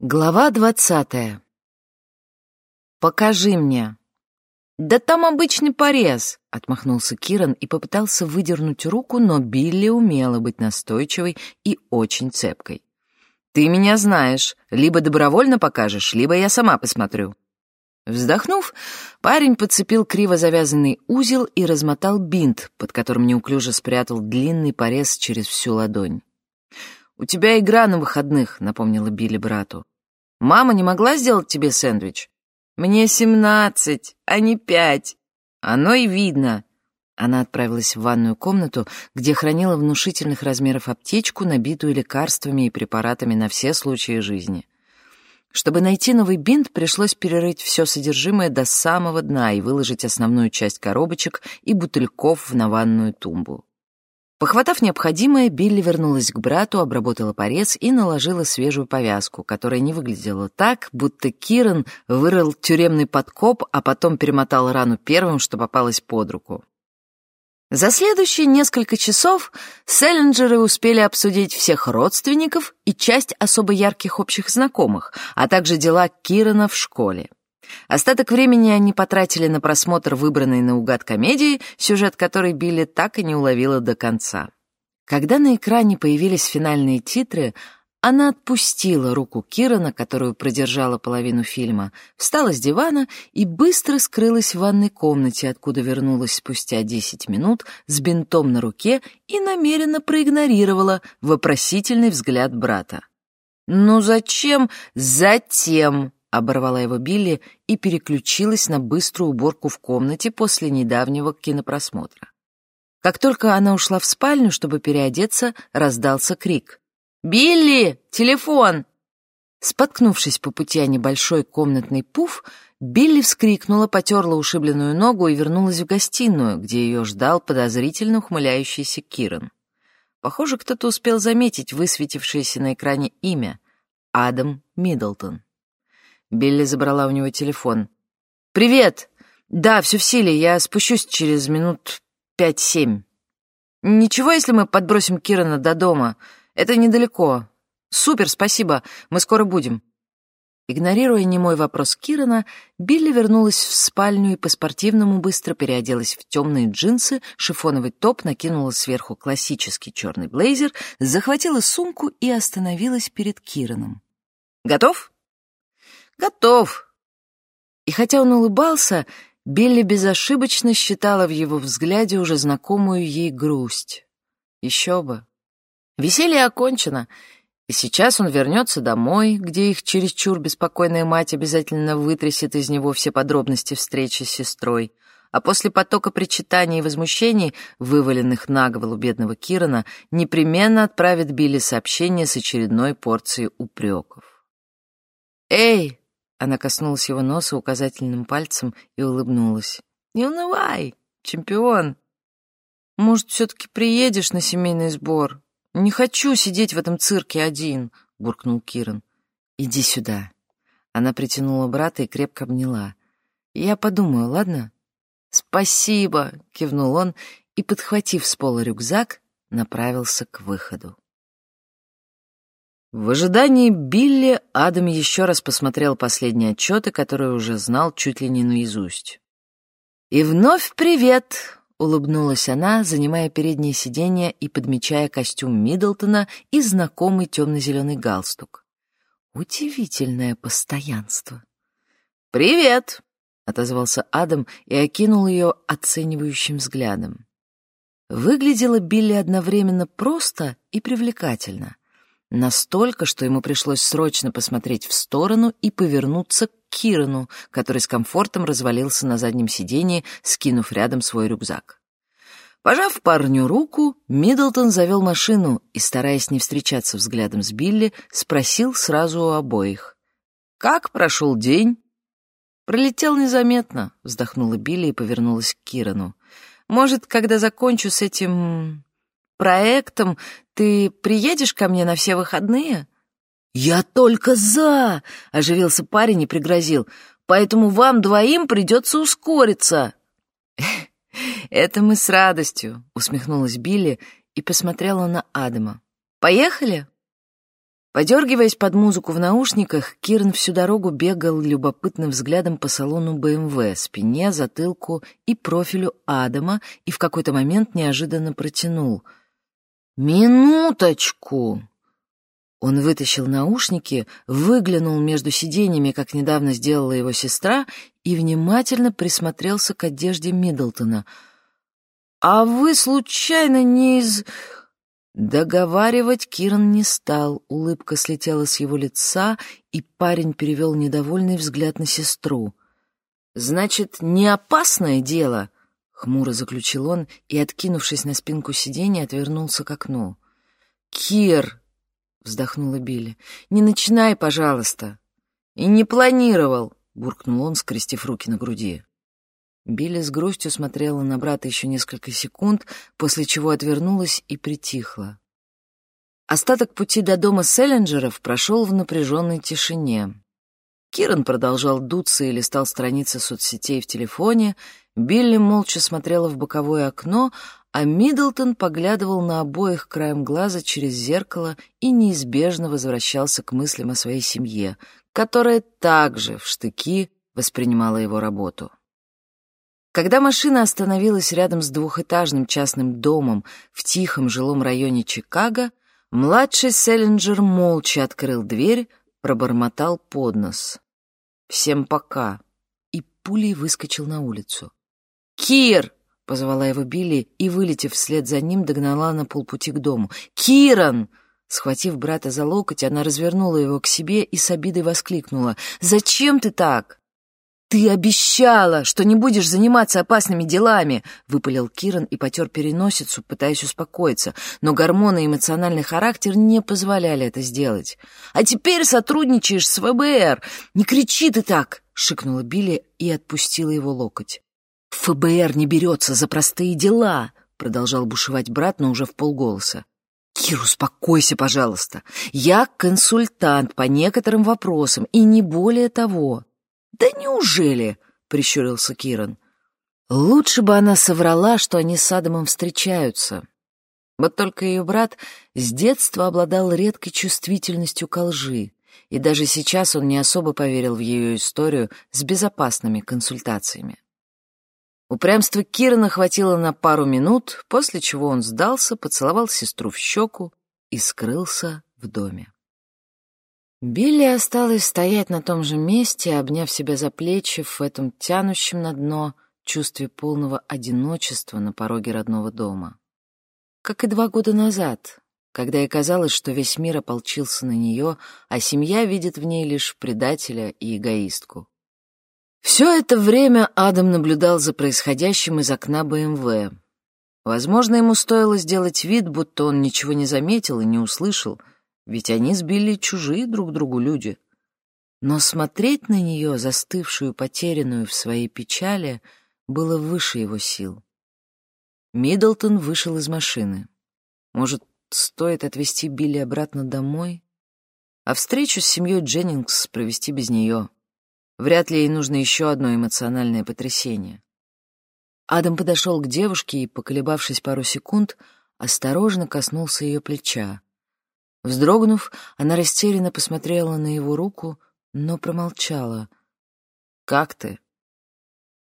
Глава двадцатая. «Покажи мне». «Да там обычный порез», — отмахнулся Киран и попытался выдернуть руку, но Билли умела быть настойчивой и очень цепкой. «Ты меня знаешь. Либо добровольно покажешь, либо я сама посмотрю». Вздохнув, парень подцепил криво завязанный узел и размотал бинт, под которым неуклюже спрятал длинный порез через всю ладонь. «У тебя игра на выходных», — напомнила Билли брату. «Мама не могла сделать тебе сэндвич?» «Мне семнадцать, а не пять. Оно и видно». Она отправилась в ванную комнату, где хранила внушительных размеров аптечку, набитую лекарствами и препаратами на все случаи жизни. Чтобы найти новый бинт, пришлось перерыть все содержимое до самого дна и выложить основную часть коробочек и бутыльков в наванную тумбу. Похватав необходимое, Билли вернулась к брату, обработала порез и наложила свежую повязку, которая не выглядела так, будто Киран вырыл тюремный подкоп, а потом перемотал рану первым, что попалось под руку. За следующие несколько часов Селлинджеры успели обсудить всех родственников и часть особо ярких общих знакомых, а также дела Кирана в школе. Остаток времени они потратили на просмотр выбранной наугад комедии, сюжет которой Билли так и не уловила до конца. Когда на экране появились финальные титры, она отпустила руку Кирана, которую продержала половину фильма, встала с дивана и быстро скрылась в ванной комнате, откуда вернулась спустя десять минут с бинтом на руке и намеренно проигнорировала вопросительный взгляд брата. «Ну зачем? Затем!» — оборвала его Билли и переключилась на быструю уборку в комнате после недавнего кинопросмотра. Как только она ушла в спальню, чтобы переодеться, раздался крик. «Билли! Телефон!» Споткнувшись по пути о небольшой комнатный пуф, Билли вскрикнула, потерла ушибленную ногу и вернулась в гостиную, где ее ждал подозрительно ухмыляющийся Киран. Похоже, кто-то успел заметить высветившееся на экране имя — Адам Миддлтон. Билли забрала у него телефон. «Привет! Да, все в силе, я спущусь через минут пять-семь. Ничего, если мы подбросим Кирана до дома? Это недалеко. Супер, спасибо, мы скоро будем». Игнорируя немой вопрос Кирана, Билли вернулась в спальню и по-спортивному быстро переоделась в темные джинсы, шифоновый топ, накинула сверху классический черный блейзер, захватила сумку и остановилась перед Кираном. «Готов?» «Готов». И хотя он улыбался, Билли безошибочно считала в его взгляде уже знакомую ей грусть. Еще бы. Веселье окончено, и сейчас он вернется домой, где их чересчур беспокойная мать обязательно вытрясет из него все подробности встречи с сестрой, а после потока причитаний и возмущений, вываленных на голову бедного Кирана, непременно отправит Билли сообщение с очередной порцией упреков. «Эй!» Она коснулась его носа указательным пальцем и улыбнулась. «Не унывай, чемпион. Может, все-таки приедешь на семейный сбор? Не хочу сидеть в этом цирке один», — буркнул Киран. «Иди сюда». Она притянула брата и крепко обняла. «Я подумаю, ладно?» «Спасибо», — кивнул он и, подхватив с пола рюкзак, направился к выходу. В ожидании Билли Адам еще раз посмотрел последние отчеты, которые уже знал чуть ли не наизусть. «И вновь привет!» — улыбнулась она, занимая переднее сиденье и подмечая костюм Миддлтона и знакомый темно-зеленый галстук. Удивительное постоянство. «Привет!» — отозвался Адам и окинул ее оценивающим взглядом. Выглядела Билли одновременно просто и привлекательно. Настолько, что ему пришлось срочно посмотреть в сторону и повернуться к Кирану, который с комфортом развалился на заднем сиденье, скинув рядом свой рюкзак. Пожав парню руку, Миддлтон завел машину и, стараясь не встречаться взглядом с Билли, спросил сразу у обоих. «Как прошел день?» «Пролетел незаметно», — вздохнула Билли и повернулась к Кирану. «Может, когда закончу с этим проектом ты приедешь ко мне на все выходные?» «Я только за!» — оживился парень и пригрозил. «Поэтому вам двоим придется ускориться». «Это мы с радостью», — усмехнулась Билли и посмотрела на Адама. «Поехали?» Подергиваясь под музыку в наушниках, Кирн всю дорогу бегал любопытным взглядом по салону БМВ, спине, затылку и профилю Адама и в какой-то момент неожиданно протянул. «Минуточку!» Он вытащил наушники, выглянул между сиденьями, как недавно сделала его сестра, и внимательно присмотрелся к одежде Миддлтона. «А вы, случайно, не из...» Договаривать Киран не стал, улыбка слетела с его лица, и парень перевел недовольный взгляд на сестру. «Значит, не опасное дело?» — хмуро заключил он и, откинувшись на спинку сиденья, отвернулся к окну. «Кир!» — вздохнула Билли. «Не начинай, пожалуйста!» «И не планировал!» — буркнул он, скрестив руки на груди. Билли с грустью смотрела на брата еще несколько секунд, после чего отвернулась и притихла. Остаток пути до дома Селлинджеров прошел в напряженной тишине. Киран продолжал дуться и листал страницы соцсетей в телефоне, Билли молча смотрела в боковое окно, а Миддлтон поглядывал на обоих краем глаза через зеркало и неизбежно возвращался к мыслям о своей семье, которая также в штыки воспринимала его работу. Когда машина остановилась рядом с двухэтажным частным домом в тихом жилом районе Чикаго, младший Селлинджер молча открыл дверь, пробормотал под нос. «Всем пока!» и пулей выскочил на улицу. «Кир!» — позвала его Билли и, вылетев вслед за ним, догнала на полпути к дому. «Киран!» Схватив брата за локоть, она развернула его к себе и с обидой воскликнула. «Зачем ты так?» «Ты обещала, что не будешь заниматься опасными делами!» — выпалил Киран и потер переносицу, пытаясь успокоиться, но гормоны и эмоциональный характер не позволяли это сделать. «А теперь сотрудничаешь с ФБР! Не кричи ты так!» — шикнула Билли и отпустила его локоть. «ФБР не берется за простые дела!» — продолжал бушевать брат, но уже в полголоса. «Кир, успокойся, пожалуйста. Я консультант по некоторым вопросам, и не более того». «Да неужели?» — прищурился Киран. «Лучше бы она соврала, что они с Адамом встречаются. Вот только ее брат с детства обладал редкой чувствительностью ко лжи, и даже сейчас он не особо поверил в ее историю с безопасными консультациями. Упрямства Кирана хватило на пару минут, после чего он сдался, поцеловал сестру в щеку и скрылся в доме. Билли осталась стоять на том же месте, обняв себя за плечи в этом тянущем на дно чувстве полного одиночества на пороге родного дома. Как и два года назад, когда ей казалось, что весь мир ополчился на нее, а семья видит в ней лишь предателя и эгоистку. Все это время Адам наблюдал за происходящим из окна БМВ. Возможно, ему стоило сделать вид, будто он ничего не заметил и не услышал — ведь они сбили чужие друг другу люди. Но смотреть на нее, застывшую, потерянную в своей печали, было выше его сил. Миддлтон вышел из машины. Может, стоит отвезти Билли обратно домой? А встречу с семьей Дженнингс провести без нее. Вряд ли ей нужно еще одно эмоциональное потрясение. Адам подошел к девушке и, поколебавшись пару секунд, осторожно коснулся ее плеча. Вздрогнув, она растерянно посмотрела на его руку, но промолчала. «Как ты?»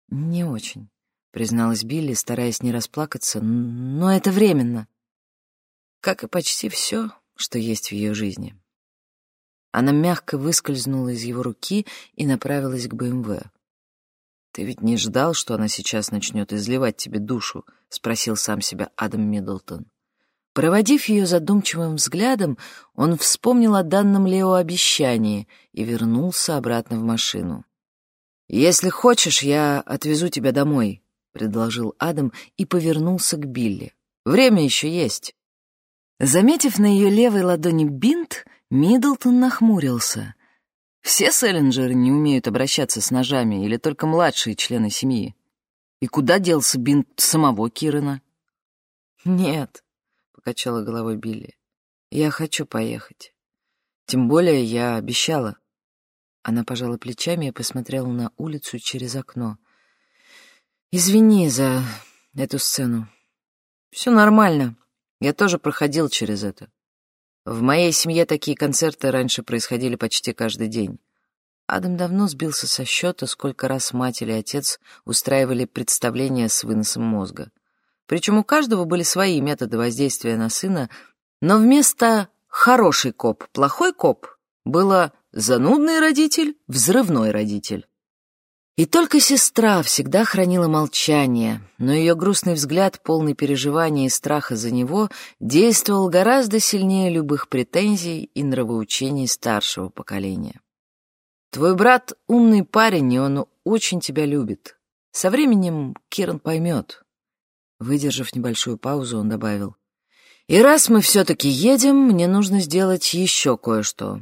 «Не очень», — призналась Билли, стараясь не расплакаться, «но это временно». Как и почти все, что есть в ее жизни. Она мягко выскользнула из его руки и направилась к БМВ. «Ты ведь не ждал, что она сейчас начнет изливать тебе душу?» — спросил сам себя Адам Миддлтон. Проводив ее задумчивым взглядом, он вспомнил о данном Лео обещании и вернулся обратно в машину. «Если хочешь, я отвезу тебя домой», — предложил Адам и повернулся к Билли. «Время еще есть». Заметив на ее левой ладони бинт, Миддлтон нахмурился. «Все Селлинджеры не умеют обращаться с ножами или только младшие члены семьи? И куда делся бинт самого Кирана?» «Нет, покачала головой Билли. «Я хочу поехать. Тем более я обещала». Она пожала плечами и посмотрела на улицу через окно. «Извини за эту сцену. Все нормально. Я тоже проходил через это. В моей семье такие концерты раньше происходили почти каждый день. Адам давно сбился со счета, сколько раз мать или отец устраивали представления с выносом мозга. Причем у каждого были свои методы воздействия на сына, но вместо «хороший коп, плохой коп» было «занудный родитель, взрывной родитель». И только сестра всегда хранила молчание, но ее грустный взгляд, полный переживания и страха за него, действовал гораздо сильнее любых претензий и нравоучений старшего поколения. «Твой брат умный парень, и он очень тебя любит. Со временем Киран поймет». Выдержав небольшую паузу, он добавил. «И раз мы все-таки едем, мне нужно сделать еще кое-что.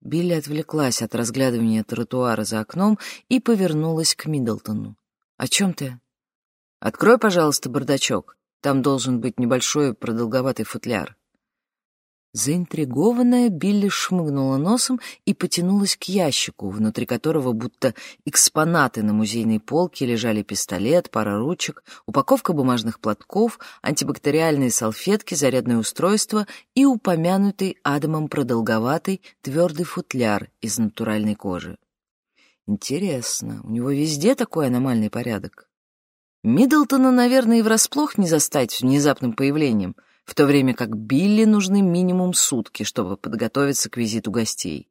Билли отвлеклась от разглядывания тротуара за окном и повернулась к Миддлтону. «О чем ты?» «Открой, пожалуйста, бардачок. Там должен быть небольшой продолговатый футляр». Заинтригованная, Билли шмыгнула носом и потянулась к ящику, внутри которого будто экспонаты на музейной полке лежали пистолет, пара ручек, упаковка бумажных платков, антибактериальные салфетки, зарядное устройство и упомянутый Адамом продолговатый твердый футляр из натуральной кожи. Интересно, у него везде такой аномальный порядок? Миддлтона, наверное, и врасплох не застать внезапным появлением — в то время как Билли нужны минимум сутки, чтобы подготовиться к визиту гостей.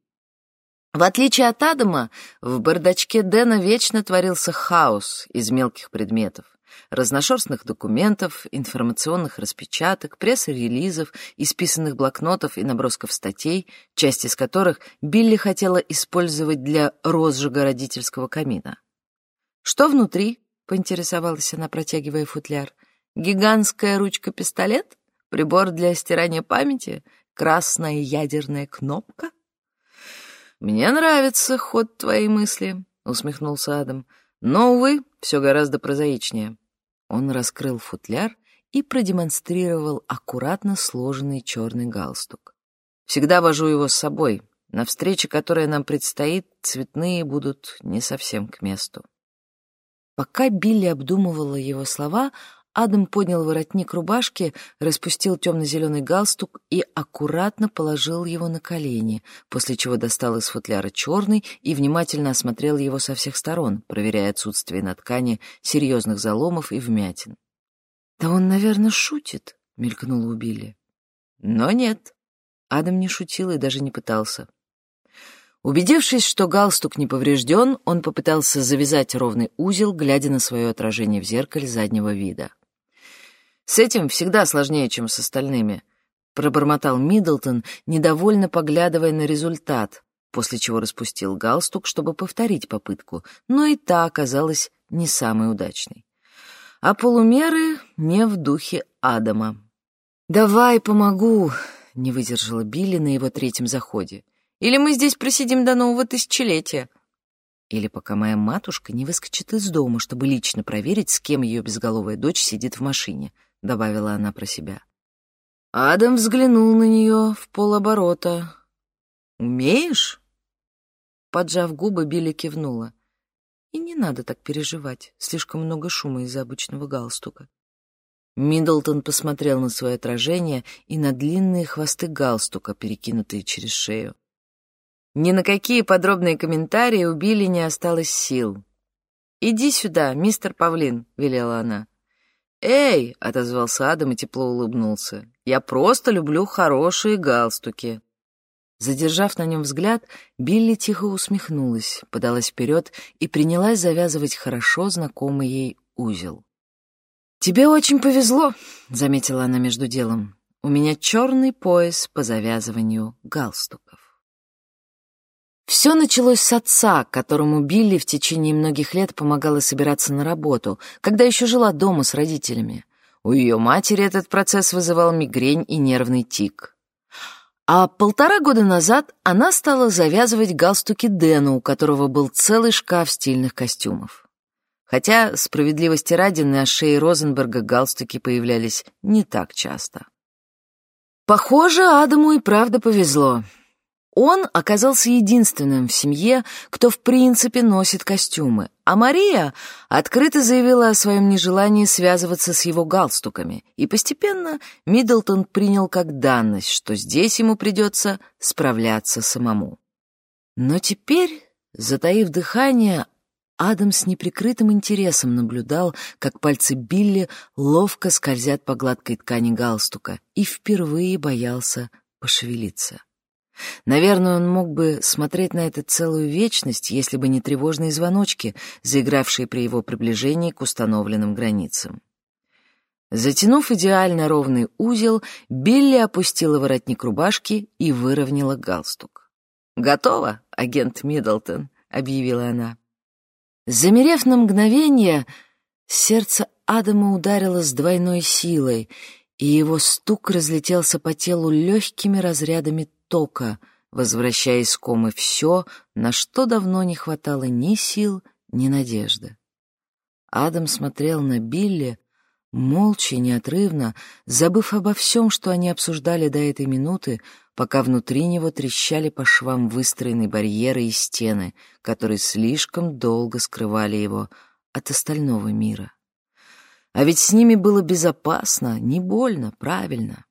В отличие от Адама, в бардачке Дэна вечно творился хаос из мелких предметов, разношерстных документов, информационных распечаток, пресс-релизов, исписанных блокнотов и набросков статей, часть из которых Билли хотела использовать для розжига родительского камина. «Что внутри?» — поинтересовалась она, протягивая футляр. «Гигантская ручка-пистолет?» Прибор для стирания памяти? Красная ядерная кнопка? «Мне нравится ход твоей мысли», — усмехнулся Адам. «Но, увы, все гораздо прозаичнее». Он раскрыл футляр и продемонстрировал аккуратно сложенный черный галстук. «Всегда вожу его с собой. На встрече, которая нам предстоит, цветные будут не совсем к месту». Пока Билли обдумывала его слова, Адам поднял воротник рубашки, распустил темно-зеленый галстук и аккуратно положил его на колени, после чего достал из футляра черный и внимательно осмотрел его со всех сторон, проверяя отсутствие на ткани серьезных заломов и вмятин. «Да он, наверное, шутит», — мелькнула у Билли. Но нет, Адам не шутил и даже не пытался. Убедившись, что галстук не поврежден, он попытался завязать ровный узел, глядя на свое отражение в зеркале заднего вида. С этим всегда сложнее, чем с остальными», — пробормотал Миддлтон, недовольно поглядывая на результат, после чего распустил галстук, чтобы повторить попытку, но и та оказалась не самой удачной. А полумеры не в духе Адама. «Давай, помогу», — не выдержала Билли на его третьем заходе. «Или мы здесь просидим до нового тысячелетия». Или пока моя матушка не выскочит из дома, чтобы лично проверить, с кем ее безголовая дочь сидит в машине —— добавила она про себя. Адам взглянул на нее в полоборота. «Умеешь?» Поджав губы, Билли кивнула. «И не надо так переживать, слишком много шума из-за обычного галстука». Миддлтон посмотрел на свое отражение и на длинные хвосты галстука, перекинутые через шею. Ни на какие подробные комментарии у Билли не осталось сил. «Иди сюда, мистер Павлин», — велела она. «Эй!» — отозвался Адам и тепло улыбнулся. «Я просто люблю хорошие галстуки». Задержав на нем взгляд, Билли тихо усмехнулась, подалась вперед и принялась завязывать хорошо знакомый ей узел. «Тебе очень повезло», — заметила она между делом. «У меня черный пояс по завязыванию галстуков». Все началось с отца, которому Билли в течение многих лет помогала собираться на работу, когда еще жила дома с родителями. У ее матери этот процесс вызывал мигрень и нервный тик. А полтора года назад она стала завязывать галстуки Дэну, у которого был целый шкаф стильных костюмов. Хотя, справедливости ради, на шее Розенберга галстуки появлялись не так часто. Похоже, Адаму и правда повезло. Он оказался единственным в семье, кто в принципе носит костюмы, а Мария открыто заявила о своем нежелании связываться с его галстуками, и постепенно Миддлтон принял как данность, что здесь ему придется справляться самому. Но теперь, затаив дыхание, Адам с неприкрытым интересом наблюдал, как пальцы Билли ловко скользят по гладкой ткани галстука, и впервые боялся пошевелиться. Наверное, он мог бы смотреть на это целую вечность, если бы не тревожные звоночки, заигравшие при его приближении к установленным границам. Затянув идеально ровный узел, Билли опустила воротник рубашки и выровняла галстук. «Готово, агент Миддлтон», — объявила она. Замерев на мгновение, сердце Адама ударило с двойной силой, и его стук разлетелся по телу легкими разрядами тока, возвращая из комы все, на что давно не хватало ни сил, ни надежды. Адам смотрел на Билли, молча и неотрывно, забыв обо всем, что они обсуждали до этой минуты, пока внутри него трещали по швам выстроенные барьеры и стены, которые слишком долго скрывали его от остального мира. А ведь с ними было безопасно, не больно, правильно.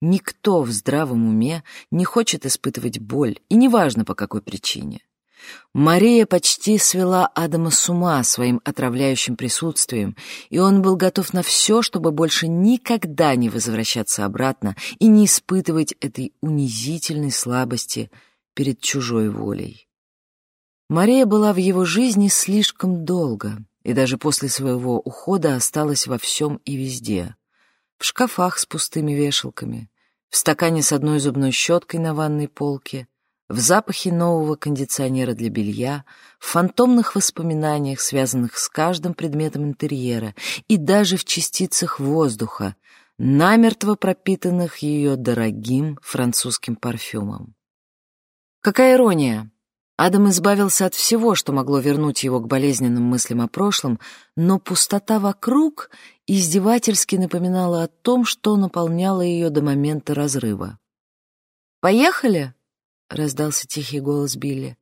Никто в здравом уме не хочет испытывать боль, и неважно по какой причине. Мария почти свела Адама с ума своим отравляющим присутствием, и он был готов на все, чтобы больше никогда не возвращаться обратно и не испытывать этой унизительной слабости перед чужой волей. Мария была в его жизни слишком долго, и даже после своего ухода осталась во всем и везде в шкафах с пустыми вешалками, в стакане с одной зубной щеткой на ванной полке, в запахе нового кондиционера для белья, в фантомных воспоминаниях, связанных с каждым предметом интерьера, и даже в частицах воздуха, намертво пропитанных ее дорогим французским парфюмом. Какая ирония! Адам избавился от всего, что могло вернуть его к болезненным мыслям о прошлом, но пустота вокруг издевательски напоминала о том, что наполняло ее до момента разрыва. «Поехали?» — раздался тихий голос Билли.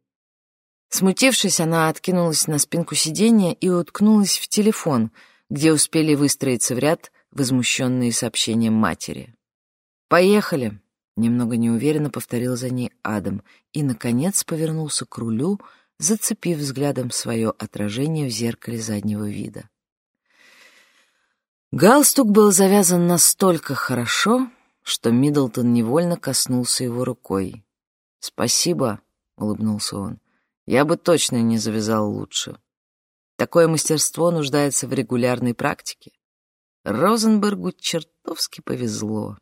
Смутившись, она откинулась на спинку сиденья и уткнулась в телефон, где успели выстроиться в ряд возмущенные сообщением матери. «Поехали!» Немного неуверенно повторил за ней Адам и, наконец, повернулся к рулю, зацепив взглядом свое отражение в зеркале заднего вида. Галстук был завязан настолько хорошо, что Миддлтон невольно коснулся его рукой. «Спасибо», — улыбнулся он. «Я бы точно не завязал лучше. Такое мастерство нуждается в регулярной практике. Розенбергу чертовски повезло».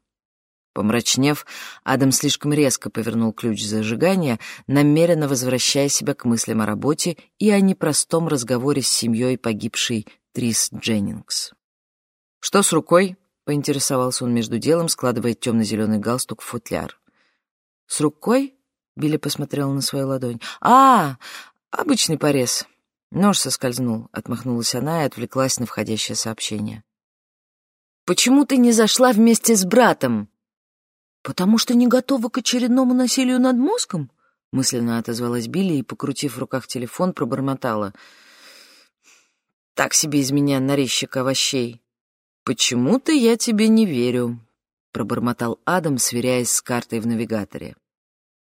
Помрачнев, Адам слишком резко повернул ключ зажигания, намеренно возвращая себя к мыслям о работе и о непростом разговоре с семьей погибшей Трис Дженнингс. «Что с рукой?» — поинтересовался он между делом, складывая темно-зеленый галстук в футляр. «С рукой?» — Билли посмотрел на свою ладонь. «А, обычный порез. Нож соскользнул», — отмахнулась она и отвлеклась на входящее сообщение. «Почему ты не зашла вместе с братом?» «Потому что не готова к очередному насилию над мозгом?» Мысленно отозвалась Билли и, покрутив в руках телефон, пробормотала. «Так себе из меня нарезчик овощей». «Почему-то я тебе не верю», — пробормотал Адам, сверяясь с картой в навигаторе.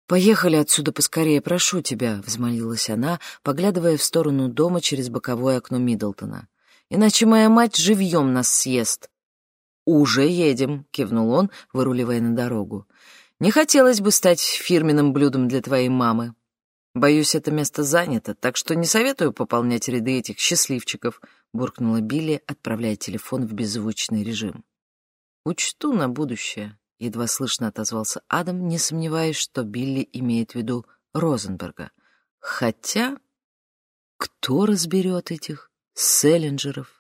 «Поехали отсюда поскорее, прошу тебя», — взмолилась она, поглядывая в сторону дома через боковое окно Миддлтона. «Иначе моя мать живьем нас съест». «Уже едем», — кивнул он, выруливая на дорогу. «Не хотелось бы стать фирменным блюдом для твоей мамы. Боюсь, это место занято, так что не советую пополнять ряды этих счастливчиков», — буркнула Билли, отправляя телефон в беззвучный режим. «Учту на будущее», — едва слышно отозвался Адам, не сомневаясь, что Билли имеет в виду Розенберга. «Хотя...» Кто разберет этих Селлинджеров?